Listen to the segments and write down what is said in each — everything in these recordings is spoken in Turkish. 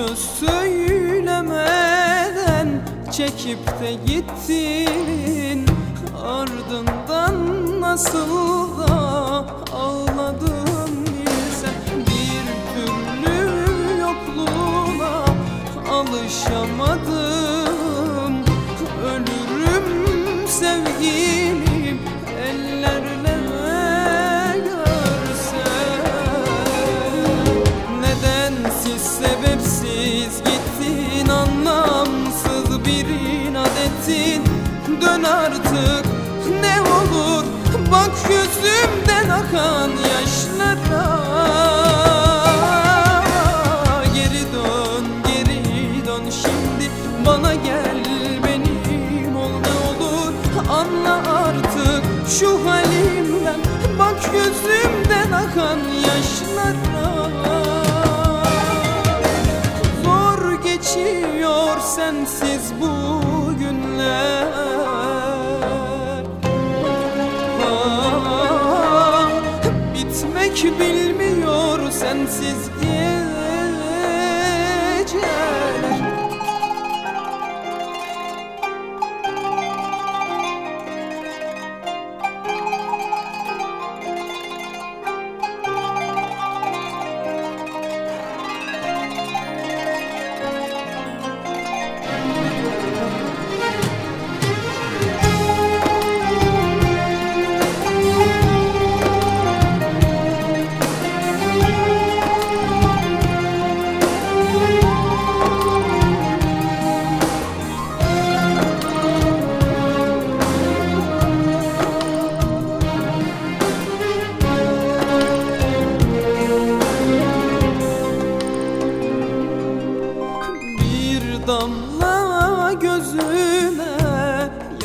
söz söylemeden çekip de gittin. Ardından nasıl da ağladım bilsen Bir türlü yokluğuna alışamadım Ölürüm sevgilim Dön artık. Ne olur bak yüzümden akan yaşlara. Geri dön geri dön. Şimdi bana gel benim ol ne olur. Anla artık şu halimden. Bak yüzümden akan yaşlara. Zor geçiyor sensiz bu günler. Ah, Bitmek bilmiyor sensiz geceler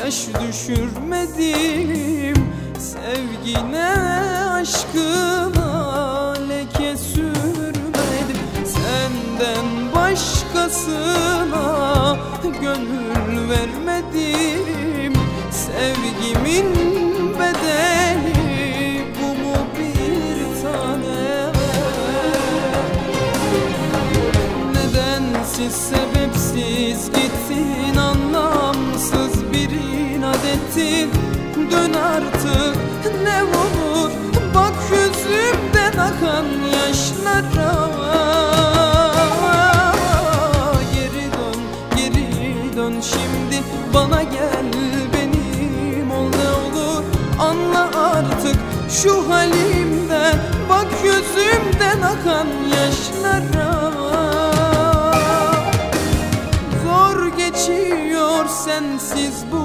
yaş düşürmedim. Sevgine aşkına leke sürmedim. Senden başkasına gönül vermedim. Sevgimin bedeli bu mu bir tane? Nedensiz sebepsiz gittin anlamsız bir inat ettin Dön artık. Ne olur bak yüzümden akan yaşlara. Geri dön geri dön. Şimdi bana gel benim. Ol ne olur Anla artık şu halimden bak yüzümden akan yaşlara. Zor geçiyor sensiz bu